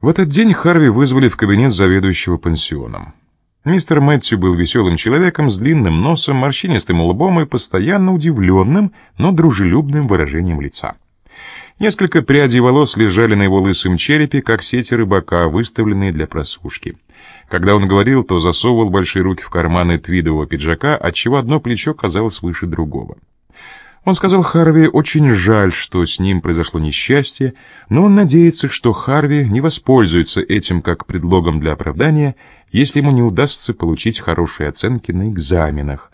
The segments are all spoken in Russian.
В этот день Харви вызвали в кабинет заведующего пансионом. Мистер Мэтью был веселым человеком с длинным носом, морщинистым лбом и постоянно удивленным, но дружелюбным выражением лица. Несколько прядей волос лежали на его лысом черепе, как сети рыбака, выставленные для просушки. Когда он говорил, то засовывал большие руки в карманы твидового пиджака, отчего одно плечо казалось выше другого. Он сказал Харви, очень жаль, что с ним произошло несчастье, но он надеется, что Харви не воспользуется этим как предлогом для оправдания, если ему не удастся получить хорошие оценки на экзаменах,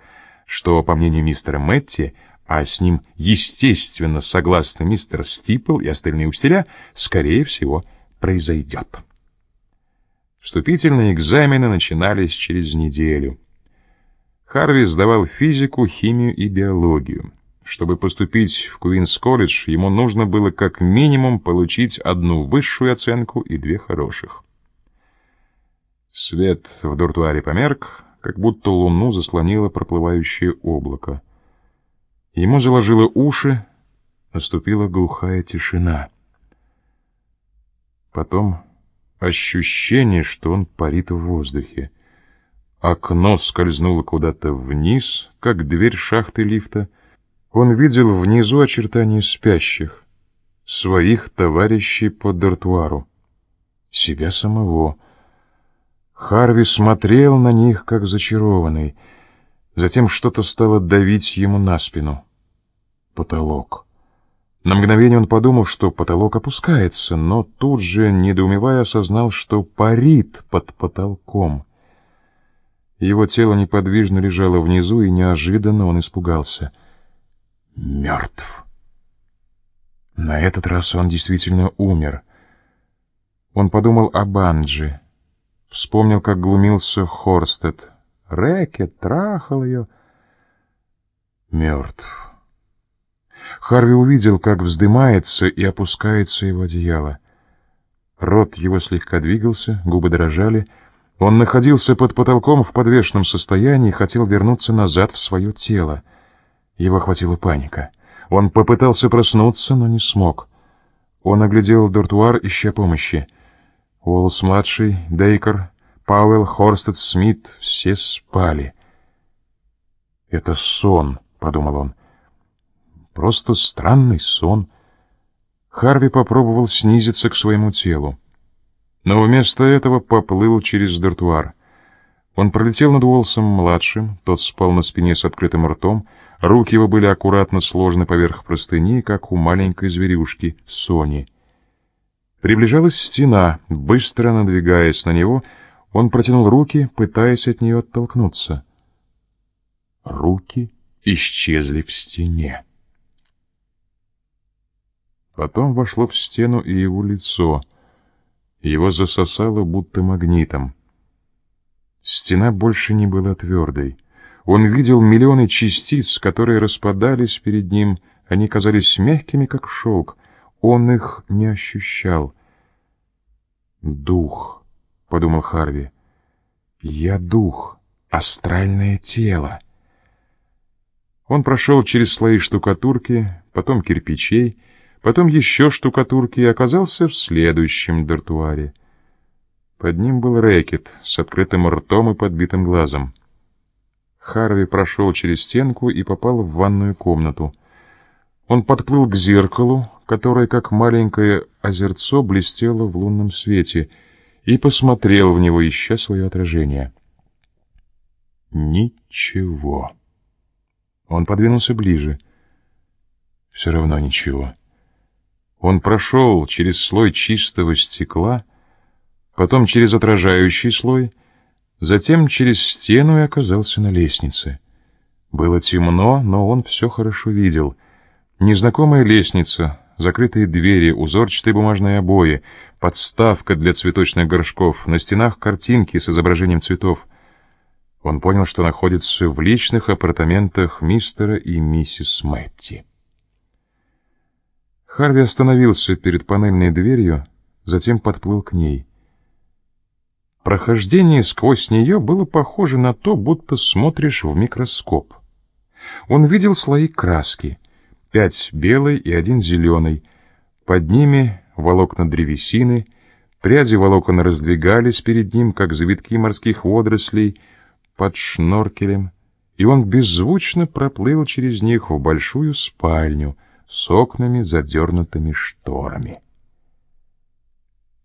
что, по мнению мистера Мэтти, а с ним, естественно, согласно мистер Стипл и остальные учителя, скорее всего, произойдет. Вступительные экзамены начинались через неделю. Харви сдавал физику, химию и биологию. Чтобы поступить в Куинс-колледж, ему нужно было как минимум получить одну высшую оценку и две хороших. Свет в дуртуаре померк, как будто луну заслонило проплывающее облако. Ему заложило уши, наступила глухая тишина. Потом ощущение, что он парит в воздухе. Окно скользнуло куда-то вниз, как дверь шахты лифта — он видел внизу очертания спящих, своих товарищей по дартуару, себя самого. Харви смотрел на них, как зачарованный. Затем что-то стало давить ему на спину. Потолок. На мгновение он подумал, что потолок опускается, но тут же, недоумевая, осознал, что парит под потолком. Его тело неподвижно лежало внизу, и неожиданно он испугался — мертв. На этот раз он действительно умер. Он подумал о Банджи. Вспомнил, как глумился Хорстед. Рэкет трахал ее. Мертв. Харви увидел, как вздымается и опускается его одеяло. Рот его слегка двигался, губы дрожали. Он находился под потолком в подвешенном состоянии и хотел вернуться назад в свое тело. Его охватила паника. Он попытался проснуться, но не смог. Он оглядел дортуар, ища помощи. Уоллс-младший, Дейкер, Пауэлл, Хорстед, Смит — все спали. «Это сон», — подумал он. «Просто странный сон». Харви попробовал снизиться к своему телу. Но вместо этого поплыл через дортуар. Он пролетел над Уолсом-младшим, тот спал на спине с открытым ртом, Руки его были аккуратно сложены поверх простыни, как у маленькой зверюшки Сони. Приближалась стена, быстро надвигаясь на него, он протянул руки, пытаясь от нее оттолкнуться. Руки исчезли в стене. Потом вошло в стену и его лицо. Его засосало будто магнитом. Стена больше не была твердой. Он видел миллионы частиц, которые распадались перед ним, они казались мягкими, как шелк. Он их не ощущал. «Дух», — подумал Харви. «Я дух, астральное тело». Он прошел через слои штукатурки, потом кирпичей, потом еще штукатурки и оказался в следующем дартуаре. Под ним был рэкет с открытым ртом и подбитым глазом. Харви прошел через стенку и попал в ванную комнату. Он подплыл к зеркалу, которое, как маленькое озерцо, блестело в лунном свете, и посмотрел в него, ища свое отражение. Ничего. Он подвинулся ближе. Все равно ничего. Он прошел через слой чистого стекла, потом через отражающий слой — Затем через стену и оказался на лестнице. Было темно, но он все хорошо видел. Незнакомая лестница, закрытые двери, узорчатые бумажные обои, подставка для цветочных горшков, на стенах картинки с изображением цветов. Он понял, что находится в личных апартаментах мистера и миссис Мэтти. Харви остановился перед панельной дверью, затем подплыл к ней. Прохождение сквозь нее было похоже на то, будто смотришь в микроскоп. Он видел слои краски, пять белой и один зеленый, под ними волокна древесины, Пряди волокон раздвигались перед ним, как завитки морских водорослей под шноркелем, и он беззвучно проплыл через них в большую спальню с окнами, задернутыми шторами.